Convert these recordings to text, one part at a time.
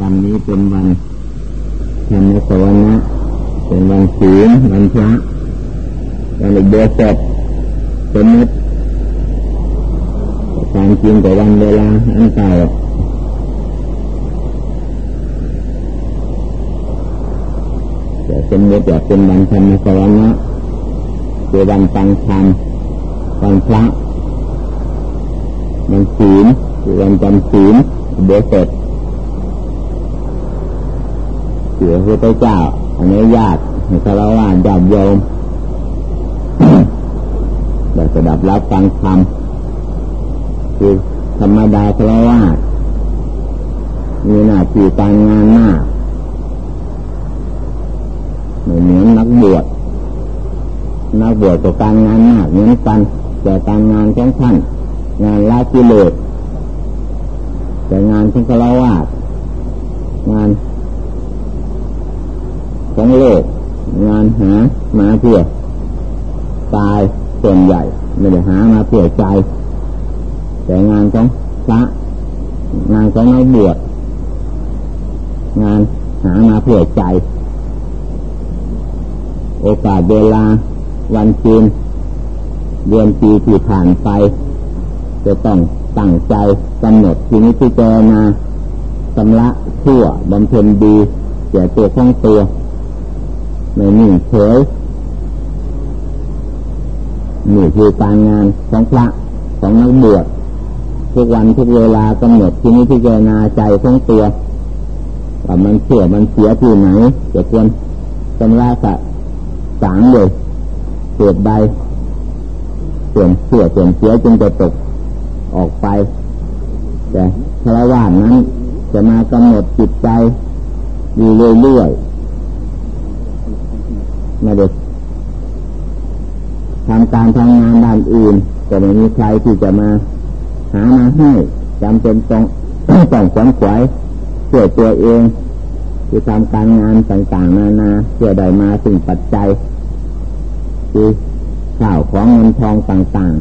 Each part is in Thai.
วันนี้เป็นวันธรรมสวรรค์เป็นวันศีลวันพระวันอุโบสถสมมติความจริงแต่วันเวลาอันเก่าแต่สมมติว่าเป็นวันธรรมสวรรค์คือวันฟังธรรมวันพระวันศีลคือวันจำศีลอุโบสถ เสือพระเจ้าอันนี้ญาติให้คารวะญาติโยมได้สดับรับฟังธรรมคือธรรมดาคารวะมีหน้าที่การงานมากเหมือนนักบวชนักบวชกับการงานมากเหมือนกันแต่การงานของท่านงานละกิเลสแต่งานของคารวะงาน ของโลก งานหามาเพื่อตายส่วนใหญ่ไม่ได้หามาเพื่อใจ แต่งานของพระงานของนักบวชงานหามาเพื่อใจ โอกาสเวลาวันจีนเดือนปีที่ผ่านไป จะต้องตั้งใจกำหนดทีนี้ที่เจมาสำละชั่วบำเพ็ญดีเสียตัวของตัว ไม่นิ่งเฉยนี่คือการงานของพระของนักบวชทุกวันทุกเวลากำหนดที่นี้ที่เจนาใจของตัวว่ามันเสียมันเสียที่ไหนจะควรจำราสะสางเลยเกิดใดส่วนเสียส่วนเสียจึงจะตกออกไป แต่พระวานนั้นจะมากำหนดจิตใจอยู่เรื่อยๆ ไม่ได้ทำการทำงานด้านอื่นก็ไม่มีใครที่จะมาหามาให้จำเป็นต้องต้องขวนขวายช่วยตัวเองคือทำการงานต่างๆนานาเพื่อได้มาสิ่งปัจจัยคือข่าวของเงินทองต่าง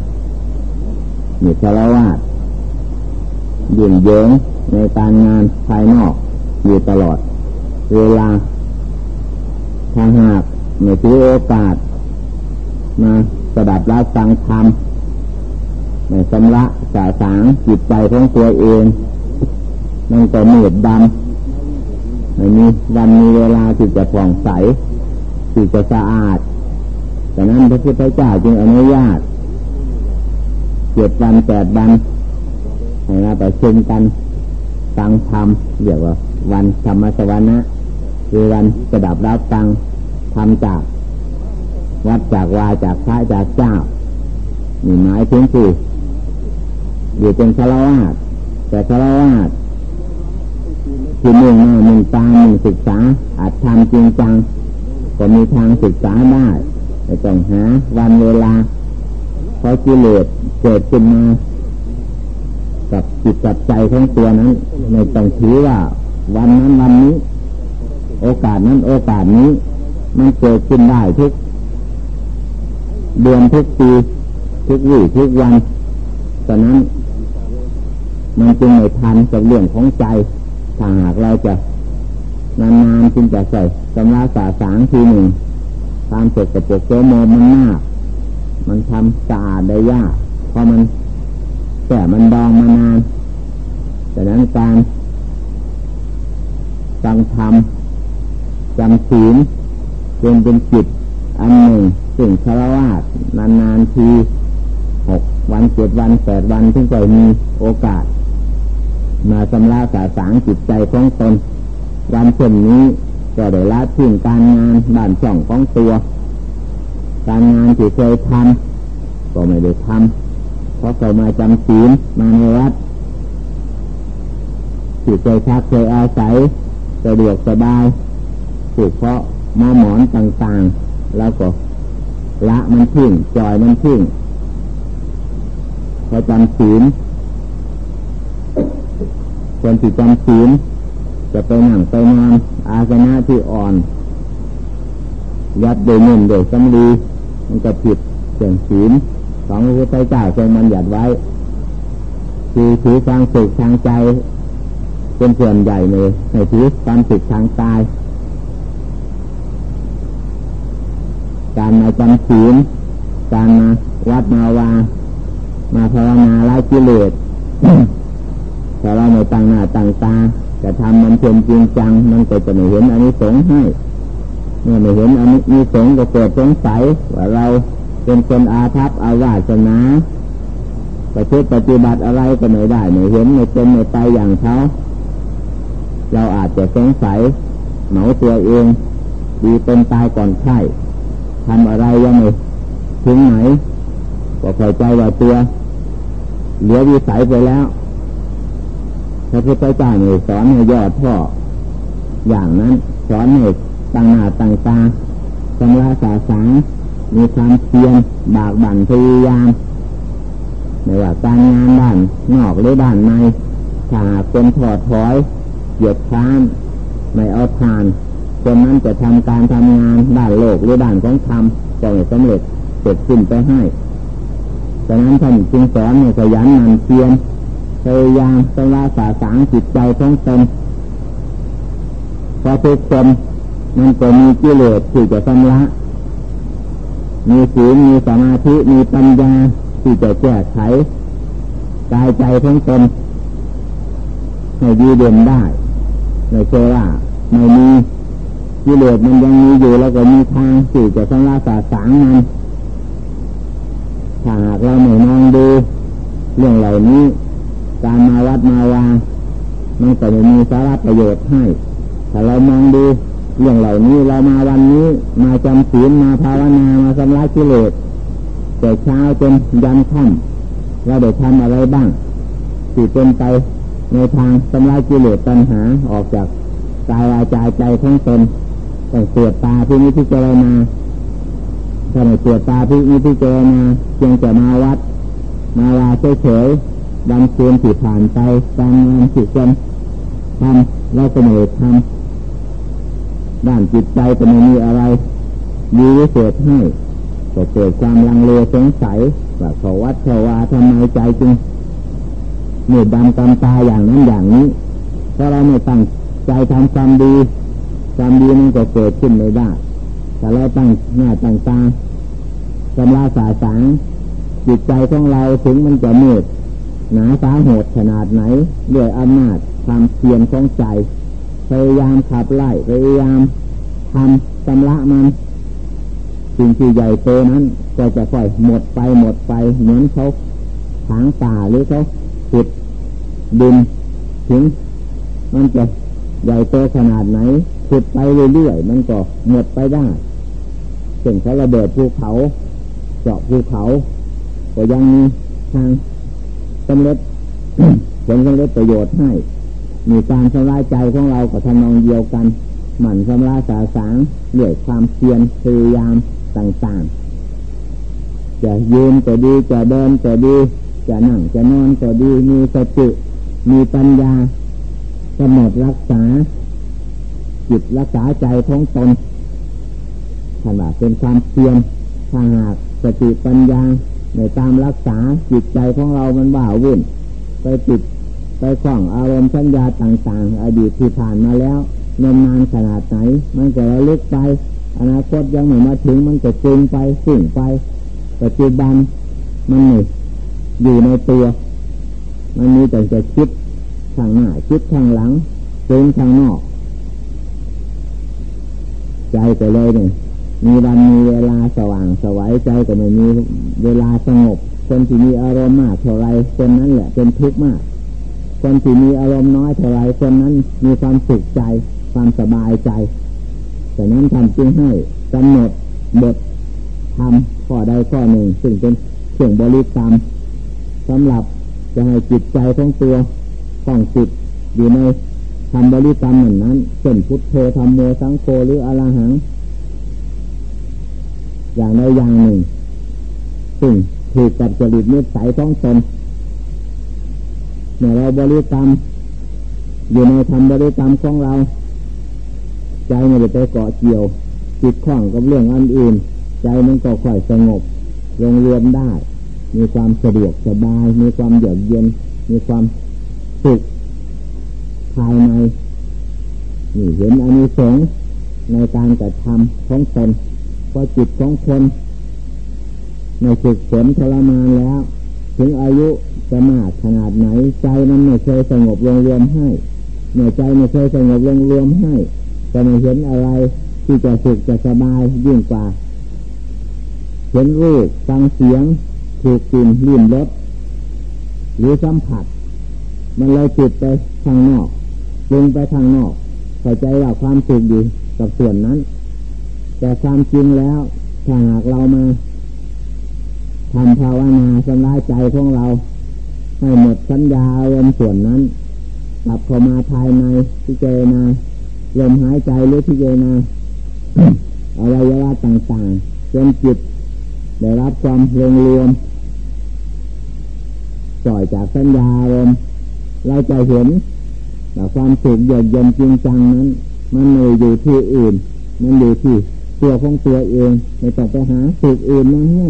ๆมีชาละวาดยืนเยิงในการงานภายนอกอยู่ตลอด เวลาถ้าหาก ไม่ถือโอกาสมาสดับรับฟังธรรมไม่สำละสาสางจิตใจของตัวเองมันก็มืดดำไม่มีวันมีเวลาที่จะผ่องใสที่จะสะอาดแต่นั้นพระพุทธเจ้าจึงอนุญาตเจ็ดวันแปดวันให้เราไปชุมกันฟังธรรมเรียกว่า วันธรรมสวรรค์คือวันสดับรับฟัง ทำจาก วัดจากวาจากพระจากเจ้ามีหมายถึงคืออยู่เป็นฆราวาสแต่ฆราวาสคือหนึ่งหน้าหนึ่งตาหนึ่งศึกษาอาจทำจริงจัง ก็มีทางศึกษาได้แต่ต้องหาวันเวลาเพราะกิเลสเกิดขึ้นมากับจิตกับใจของตัวนั้นในต้องถือว่า วันนั้นวันนี้ โอกาสนั้นโอกาสนี้ มันเกิดขึ้นได้ทุก เดือนทุกปี ทุกวี่ทุกวันตอนนั้น มันจึงไม่ทันกับเรื่องของใจถ้าหากเราจะนานๆจึงจะใส่สำราสาสางทีหนึ่งตามเสร็จกับปกโซโมมันมากมันทำสะอาดได้ยากเพราะมันแต่มันดองมานานดังนั้นการฟังธรรมจำศีล เป็นเป็นจิตอันหนึ่งสิ่งคารวะนานๆทีหกวันเจ็ดวันแปดวันถึงจะมีโอกาส มาสำราสาสางจิตใจของตน วันเช่นนี้ก็ได้ละทิ้งการงานบ้านช่องของตัว การงานที่เคยทำก็ไม่ได้ทำเพราะเคยมาจำศีลมาในวัดที่เคยพักเคยอาศัยสะดวกสบายถูกเพราะ มาหมอนต่างๆ แล้วก็ละมันทิ้งจอยมันทิ้งพอจำศีลคนที่จำศีลจะไปนั่งไปนอนอาสนะที่อ่อน ยัดโดยเงินโดยสำลีมันก็ผิดเสียงศีลสองพระพุทธเจ้าทรงมันหยัดไว้ คือถือทางสุขทางใจ เป็นส่วนใหญ่ในในชีวิตความผิดทางกาย การมาจำศีลการมาวัดมาวา มาภาวนาไล่กิเลสแต่เราไม่ตั้งหน้าตั้งตาจะทำมันเป็นจริงจัง มันก็จะไม่เห็นอันนี้สงให้เมื่อไม่เห็นอันนี้สงก็เกิดสงสัยว่าเราเป็นคนอาภัพอาวาสนาประพฤติปฏิบัติอะไรก็ไม่ได้ไม่เห็นไม่เป็นไม่ไปอย่างเขาเราอาจจะสงสัยเหมาตัวเอง ดีเป็นตายก่อนไข้ ทำอะไรยังไม่ถึงไหนก็เข้าใจว่าตัวเหลือวิสัยไปแล้วพระพุทธเจ้าเนี่ยสอนให้ยอดพ่ออย่างนั้น สอนให้ตั้งหน้าตั้งตาชำระสาสางมีความเพียรบากบั่นพยายามไม่ว่าการงานด้านนอกหรือด้านในถ้าเป็นถอดถอยเหยียดค้านไม่เอาทาน คนนั้นจะทำการทำงานด้านโลกหรือด้านของธรรมจะไม่สำเร็จเสร็จสิ้นไปให้ดังนั้นท่านจึงสอนให้ขยันหมั่นเพียรพยายามสละสาสางจิตใจของตนพอทุกคนมันก็มีกิเลสที่จะชำระมีศีลมีสมาธิมีปัญญาที่จะแก้ไขกายใจของตนให้ดีเด่นได้ไม่ใช่ว่าไม่มี กิเลสมันยังมีอยู่แล้วก็มีทางที่จะชำระสาสางมันถ้าหากเราไม่มองดูเรื่องเหล่านี้ การมาวัดมาวามันก็ไม่มีสาระประโยชน์ให้ถ้าเรามองดูเรื่องเหล่านี้เรามาวันนี้มาจำศีลมาภาวนามาสำลักกิเลสแต่เช้าจนยันค่ำเราได้ทำอะไรบ้างสิเป็นไปในทางสำลักกิเลสปัญหาออกจากกายวาจาใจทั้งตน ต้องเสียตาที่นี้ที่เจรนาถ้าไม่เสียตาที่นี้ที่เจรนาเพียงจะมาวัด มาลาเฉยๆดังเคืนที่ผ่านไปการงานที่ควรทำแล้วก็ไม่ทำด้านจิตใจจะไม่มีอะไรมีวิเศษให้ก็เกิดความลังเลสงสัยว่าขาวัดขาวาทำไมใจจึงเหนื่อยดำกำตาอย่างนั้นอย่างนี้เพราะเราไม่ตั้งใจทำความดี ความดีมันก็เกิดขึ้นไม่ได้แต่เราตั้งหน้าตั้งตาสำลาสาสางจิตใจของเราถึงมันจะมืดหนาสาโหดขนาดไหนด้วยอำนาจความเพียรของใจพยายามขับไล่พยายามทำชำระมันสิ่งที่ใหญ่โตนั้น ก็จะค่อยหมดไปหมดไปเหมือนเขาถางป่าหรือเขาขุดดินถึง มันจะใหญ่โตขนาดไหน ขุดไปเรื่อยๆมันก็หมดไปได้เช่นเขาระเบิดภูเขาเจาะภูเขา ก็ยังมีทางสำเร็จผลสำเร็จประโยชน์ให้ มีการชำระใจของเรากับทำนองเดียวกัน หมั่นชำระสาสางเรื่อยความเพียรพยายามต่างๆ จะยืนก็ดีจะเดินก็ดี จะนั่งจะนอนก็ดีมีสติมีปัญญากำหนดรักษา จิตรักษาใจของตนท่านว่าเป็นความเพียรถ้าหากสติปัญญาในตามรักษาจิตใจของเรามันบ่าวุ่น ไปติดไปคล้องอารมณ์สัญญาต่างๆ อดีตที่ผ่านมาแล้วนานานขนาดไหน มันก็ระลึกไป อนาคตยังไม่มาถึงมันก็จึงไปสิ่งไป ปัจจุบันมันไม่อยู่ในตัว มันมีแต่จะคิดทางหน้าคิดทางหลังซึงทางนอก ใจก็เลยเนี่ยมีวันมีเวลาสว่างสวัยใจก็ไม่มีเวลาสงบ คนที่มีอารมณ์มากเท่าไรคนนั้นแหละเป็นทุกข์มาก คนที่มีอารมณ์น้อยเท่าไรคนนั้นมีความสุขใจ ความสบายใจแต่นั้นท่านจึงให้กำหนดบททำข้อใดข้อหนึ่ง ซึ่งเป็นเครื่องบริกรรมสำหรับจะให้จิตใจของตัวต้องจิตอยู่ใน ทำบริกรรมเหมือนนั้นเช่นพุทโธธรรมโมสังโฆหรืออรหัง อย่างใดอย่างหนึ่งซึ่งถูกกับจริตนิสัยท้องตนเมื่อเราบริกรรม อยู่ในธรรมบริกรรมของเรา ใจม่ได้ไปเกาะเกี่ยวจิตคล้องกับเรื่องอันอื่น ใจมันก็ค่อยสงบลงเรียนได้ มีความสะดวกสบาย มีความเยือกเย็น มีความสุข ภายในนี่เห็นอานิสงส์ในการกระทำของตนพอจิตของคนในฝึกฝนทรมานแล้ว ถึงอายุจะมากขนาดไหน ใจมันไม่เคยสงบลงรวมให้เมื่อใจไม่เคยสงบลงรวมให้จะไม่เห็นอะไรที่จะสุขจะสบายยิ่งกว่า เห็นรูปฟังเสียง ถูกกลิ่นลิ่มรสหรือสัมผัส มันเลยจิตไปทางนอก ลงไปทางนอกเข้าใจว่าความสุขอยู่กับส่วนนั้น แต่ความจริงแล้วถ้าหากเรามาทำภาวนาสำลายใจของเรา ให้หมดสัญญาอารมณ์ส่วนนั้นกลับเข้ามาภายในพิจารณาลมหายใจหรือพิจารณาอวัยวะต่างๆจนจิตได้รับความรวมรวมปล่อยจากสัญญาอารมณ์เราจะเห็น แต่ความสุขเยือกเย็นจริงจังนั้น มันไม่อยู่ที่อื่น มันอยู่ที่ตัวของตัวเองไม่ต้องไปหาสุขอื่นมาให้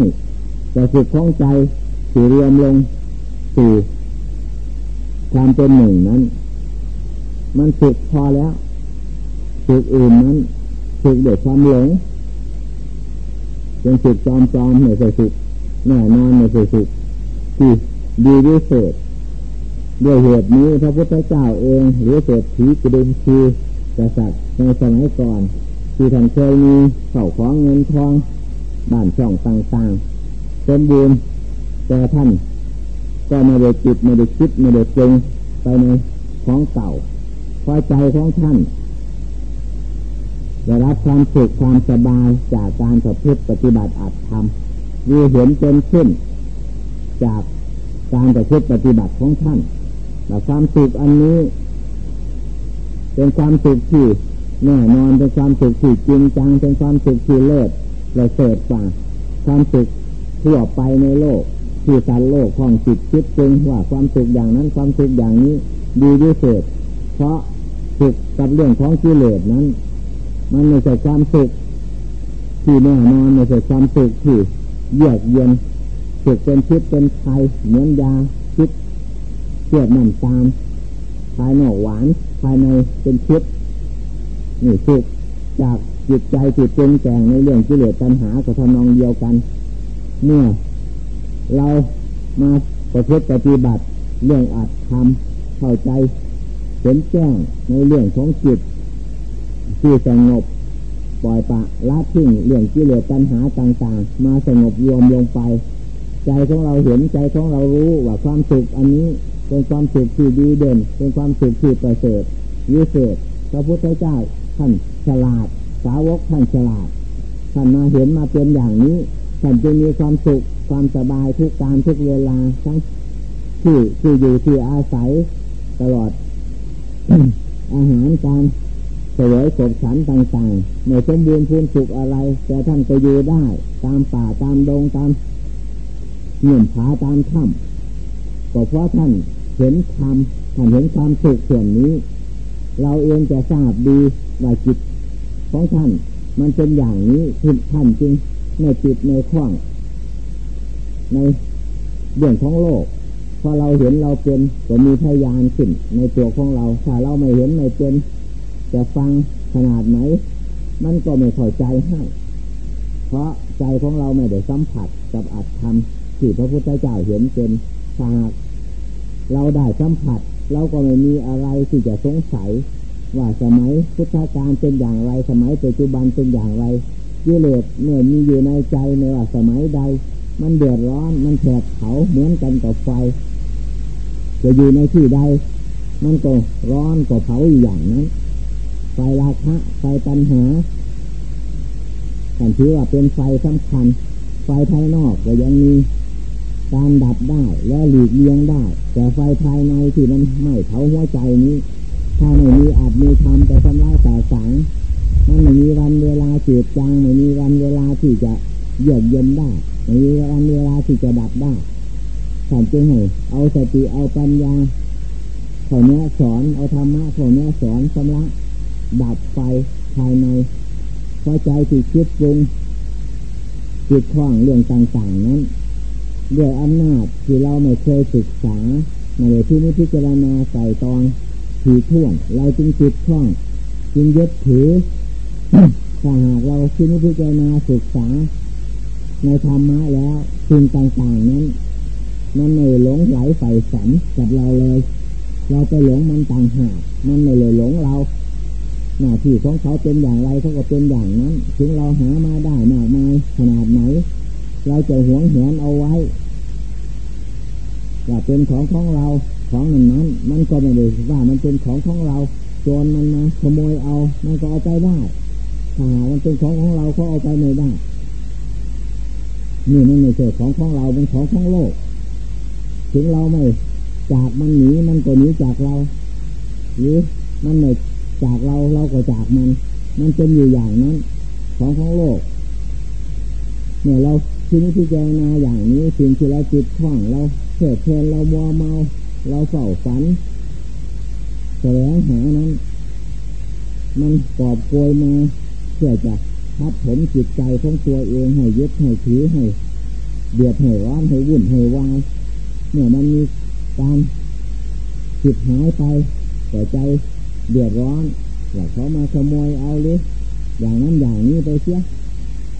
แต่สุขของใจสี่รวมลงสู่ความเป็นหนึ่งนั้น มันสุขพอแล้วสุขอื่นนั้นสุขเด็กความหลงเป็นสุขจอมจอมไม่ใช่สุขแน่นอนไม่ใช่สุขที่ดีวิเศษ ด้วยเหตุนี้พระพุทธเจ้าเอง หรือเศรษฐีกระดุมคือกษัตริย์ในสมัยก่อนที่ท่านเคยมีเข่าของเงินทองบ้านช่องต่างๆสมบูรณ์แต่ท่านก็ไม่ได้จิตไม่ได้คิดไม่ได้ปรุงไปในของเก่าพอใจของท่านได้รับความสุขความสบายจากการประพฤติปฏิบัติอัตธรรมมีเห็นเป็นขึ้น จากการประพฤติปฏิบัติของท่าน แต่ความสุขอันนี้ เป็นความสุขที่แน่นอนเป็นความสุขที่จริงจังเป็นความสุขที่เลิศประเสริฐกว่าความสุขทั่วไปในโลกที่สันโลกของจิตคิดจริงว่าความสุขอย่างนั้นความสุขอย่างนี้ดีที่สุดเพราะสุขกับเรื่องของกิเลสนั้น มันไม่ใช่ความสุขที่แน่นอนไม่ใช่ความสุขที่เยือกเย็นสุขเป็นพิษเป็นไทยเหมือนยาพิษ เชื่อมันตามภายนอกหวาน ภายในเป็นพิษนี่สุขจากจิตใจจิตปรุงแต่งในเรื่องกิเลสตัณหากับทำนองเดียวกัน เมื่อเรามาประพฤติปฏิบัติเรื่องอัดทำเข้าใจเห็นแจ้งในเรื่องของจิตที่สงบปล่อยปะละทิ้งเรื่องกิเลสตัณหาต่างๆ มาสงบรวมลงไป ใจของเราเห็นใจของเรารู้ว่าความสุขอันนี้ เป็นความสุขที่ดีเด่น เป็นความสุขที่ประเสริฐวิเศษพระพุทธเจ้าท่านฉลาด สาวกท่านฉลาดท่านมาเห็นมาเป็นอย่างนี้ท่านจึงมีความสุขความสบายทุกการทุกเวลาทั้งที่ที่อยู่ที่อาศัยตลอด อาหารการเสวยสดฉันต่างๆไม่สมบูรณ์พูนสุขอะไร แต่ท่านก็อยู่ได้ ตามป่าตามดงตามเงื่อนผาตามถ้ำก็เพราะท่าน เห็นธรรมท่านเห็นความสุขส่วนนี้ เราเองจะทราบดีว่าจิตของท่าน มันเป็นอย่างนี้ท่านจึงในจิตในข้องในเรื่องของโลกพอเราเห็นเราเป็นก็มีพยานขึ้นในตัวของเรา ถ้าเราไม่เห็นไม่เป็นจะฟังขนาดไหน มันก็ไม่เข้าใจให้เพราะใจของเราไม่ได้สัมผัสกับอัตธรรมที่พระพุทธเจ้าเห็นเป็นหาก เราได้สัมผัส เราก็ไม่มีอะไรที่จะสงสัย ว่าสมัยพุทธกาลเป็นอย่างไร สมัยปัจจุบันเป็นอย่างไรกิเลสเมื่อมีอยู่ในใจในว่าสมัยใด มันเดือดร้อนมันแผดเผาเหมือนกันกับไฟ จะอยู่ในที่ใด มันก็ร้อนก็เผาอย่างนั้นไฟราคะไฟตัณหาแต่ถือว่าเป็นไฟสำคัญ ไฟภายนอกก็ยังมี การดับได้และหลีกเลี่ยงได้ แต่ไฟภายในที่มันไม่เผาหัวใจนี้ ถ้าไม่มีอาจมีทำแต่ทำลายสาสังมันไม่มีวันเวลาจืดจางไม่มีวันเวลาที่จะเยือกเย็นได้มีวันเวลาที่จะดับได้ท่านจึงให้เอาสติเอาปัญญาเขาเนี้สอนเอาธรรมะเขาเนี้สอนสำลักดับไฟภายในพอใจที่คิดปรุงจิตคล้องเรื่องต่างๆนั้น ด้วยอำนาจที่เราไม่เคยศึกษาไม่ได้ที่นิพิจารณาใส่ตองถี่ถ้วน เราจึงจิตคล่องจึงยึดถือถ้าหากเราคิดพิจารณาศึกษา ในธรรมะแล้วสิ่งต่างๆนั้นมันไม่หลงไหลใส่ฝันกับเราเลย เราไปหลงมันต่างหากมันไม่เลยหลงเราหน้าที่ของเขาเป็นอย่างไรเขาก็เป็นอย่างนั้น ถึงเราหามาได้มากมายขนาดไหน เราจะหวงแหนเอาไว้ว่าเป็นของของเราของนั้นนั้น มันก็ไม่ได้ว่ามันเป็นของของเราโจรมันมาขโมยเอา มันก็เอาไปได้ถ้าหามันเป็นของของเราเขาเอาไปไม่ได้นี่มันไม่ใช่ของของเราเป็นของของโลก ถึงเราไม่จากมันหนีมันก็หนีจากเรา หรือมันไม่จากเราเราก็จากมัน มันเป็นอยู่อย่างนั้น ของของโลก เนี่ยเรา ทีนี้ที่เจรนาอย่างนี้สิ่งที่เราจิตคล่องเราเพื่อเพลินเรามัวเมา เราเฝ้าฝันแสวงหานั้น มันกอบโกยมาเพื่อจะทับผมจิตใจของตัวเองให้ยึดให้ถือให้เดือดให้ร้อนให้วุ่นให้วายเนี่ยมันมีการจิตหายไปแต่ใจเดือดร้อนว่าเขามาขโมยเอาหรืออย่างนั้นอย่างนี้ไปเสีย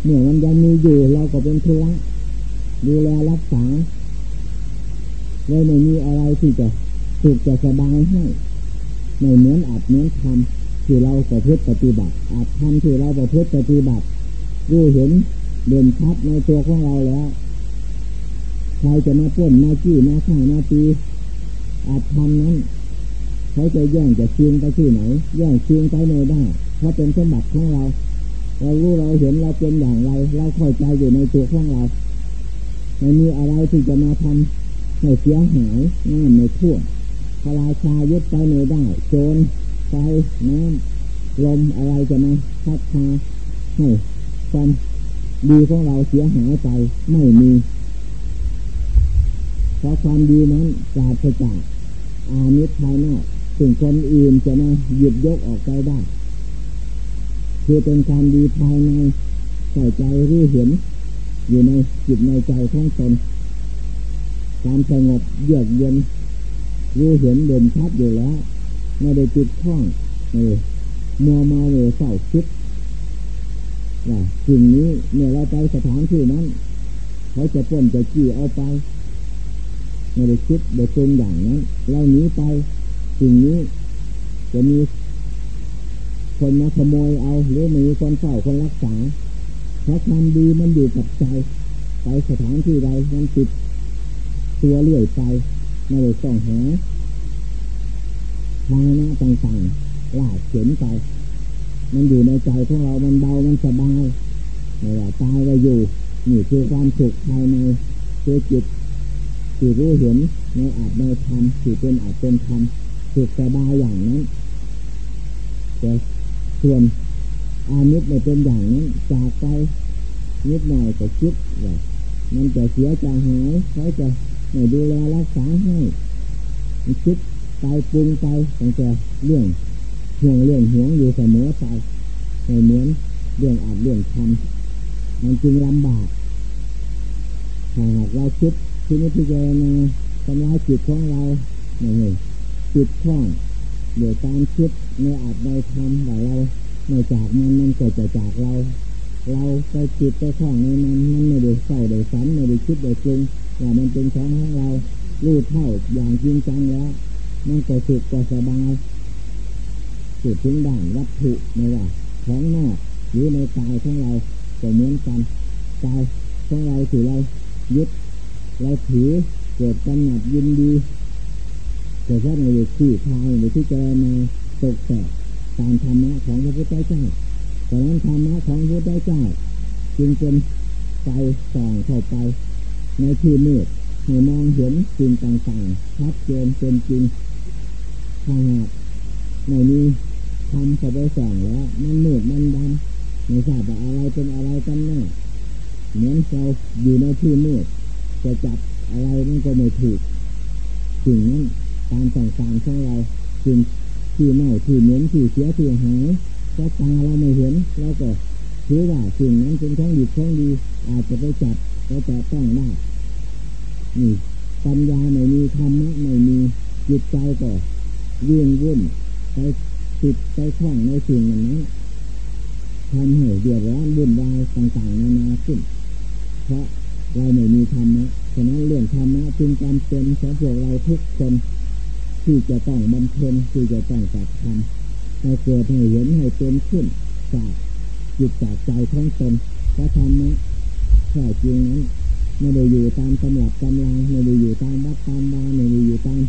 เนี่ยมันยังมีอยู่เราก็เป็นทุระดูแลรักษาเลยไม่มีอะไรที่จะสุขจะสบายให้ไม่เหมือนอาจเหมือนทำที่เราประพฤติปฏิบัติอาจทำที่เราประพฤติปฏิบัติรู้เห็นเด่นชัดในตัวของเราแล้วใครจะมาป้นมาจี้มาฆ่ามาตีอาจทำนั้นเขาจะแย่งจะชิงไปที่ไหนแย่งชิงไปไม่ได้เพราะเป็นสมบัติของเรา เรารู้เราเห็นเราเป็นอย่างไร เราเข้าใจอยู่ในตัวของเราไม่มีอะไรที่จะมาทำให้เสียหายน้ำไม่ท่วมพราชายึดไปไม่ได้ โจรไฟน้ำลมอะไรจะมาพัดพาให้ความดีของเราเสียหายไปไม่มีเพราะความดีนั้นปราศจากอามิตรภายนอกถึงคนอื่นจะมาหยิบยกออกไปได้ คือเป็นความดีภายในใส่ใจรู้เห็น อยู่ในจิตในใจของตนความสงบเยือกเย็นรู้เห็นเด่นชัดอยู่แล้วไม่ได้ติดข้องเออมัวเมาเลยเศร้าคิดว่าสิ่งนี้เมื่อเราไปสถานที่นั้น เขาจะป้นจะจี้เอาไปไม่ได้คิดเดยปรุงอย่างนั้นเราหนีไปสิ่งนี้จะมี คนมาขโมยเอาหรือมีคนเฝ้าคนรักษาเพราะความดีมันอยู่กับใจไปสถานที่ใดมันติดตัวเลื่อยไปไม่ได้ต้องหาทางนะต่างๆลาเข็นไป มันอยู่ในใจของเรา มันเบา มันสบายไม่ว่าตายก็อยู่ นี่คือความสุขภายในคือจิตที่รู้เห็นในอาจในธรรมที่เป็นอาจเป็นธรรมสุขสบายอย่างนั้นแต่ ส่วนอามิตรไม่เป็นอย่างนั้นจากไปนิดหน่อยก็คิดว่ามันจะเสียจะหายเขาจะไม่ดูแลรักษาให้คิดไปปรุงไปตั้งแต่เรื่องห่วงเรื่องห่วงอยู่เสมอไปไม่เหมือนเรื่องอาจเรื่องทำมันจึงลำบากถ้าหากเราคิดที่นี้พิจารณาทำลายจิตของเราไม่จิตคล่อง เดี๋ยวการคิดในอาจใดทำว่เราไม่จากมันมันเก็จะจากเรา เราไปจิตไปคล่องในมันมันไม่ได้เศร้าได้สันไม่ได้คิดได้ปรุงว่ามันเป็นของของเรารู้เท่าอย่างจริงจังแล้ว มันก็สุขก็สบายสุดถึงด่านวัตถุไม่ว่าของนอกหรือในกายของเราก็เหมือนกันกายของเราถือเรายึดเราถือเกิดกำหนัดยินดี แต่ถ้าในที่ทายในที่เจรมาตกแต่ตามธรรมะของพระพุทธเจ้าแต่นั้นธรรมะของพระพุทธเจ้า จึงเป็นไฟส่องเข้าไป ในที่มืดให้มองเห็นสิ่งต่างๆชัดเจนเป็นจริงถ้าหากไม่มีทำเข้าไปส่องแล้วมันมืดมันดำไม่ทราบว่าอะไรเป็นอะไรกันแน่เหมือนเราอยู่ในที่มืดจะจับอะไรมันก็ไม่ถูกสิ่งนั้น ตามต่างๆของเราสิ่งที่เน่าที่เหม็นที่เสียที่หายก็ตาเราไม่เห็นเราก็ถือว่าสิ่งนั้นเป็นของดีของดี อาจจะไปจับก็จะต้องได้นี่ปัญญาไม่มีธรรมะไม่มีจิตใจก็ยื่นวุ่นไปติดไปคล้องในสิ่งนั้นทำให้เดือดร้อนวุ่นวายต่างๆนานาขึ้น เพราะเราไม่มีธรรมะฉะนั้นเรื่องธรรมะจึงจำเป็นสำหรับเราทุกคน ที่จะต้องบำเพ็ญที่จะต้องจัดทำให้เกิดให้เห็นให้เป็นขึ้นจากจิตจากใจทั้งตนพระธรรมะแท้จริงนั้นไม่ได้อยู่ตามตำรับตำราไม่ได้อยู่ตามวัดตามวาไม่ได้อยู่ตาม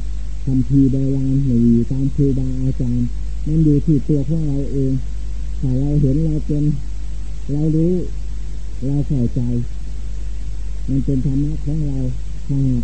คำพีโบราณไม่ได้อยู่ตามครูบาอาจารย์มันอยู่ที่ตัวของเราเองถ้าเราเห็นเราเป็นเรารู้เราเข้าใจ มันเป็นธรรมะของเราถ้าหาก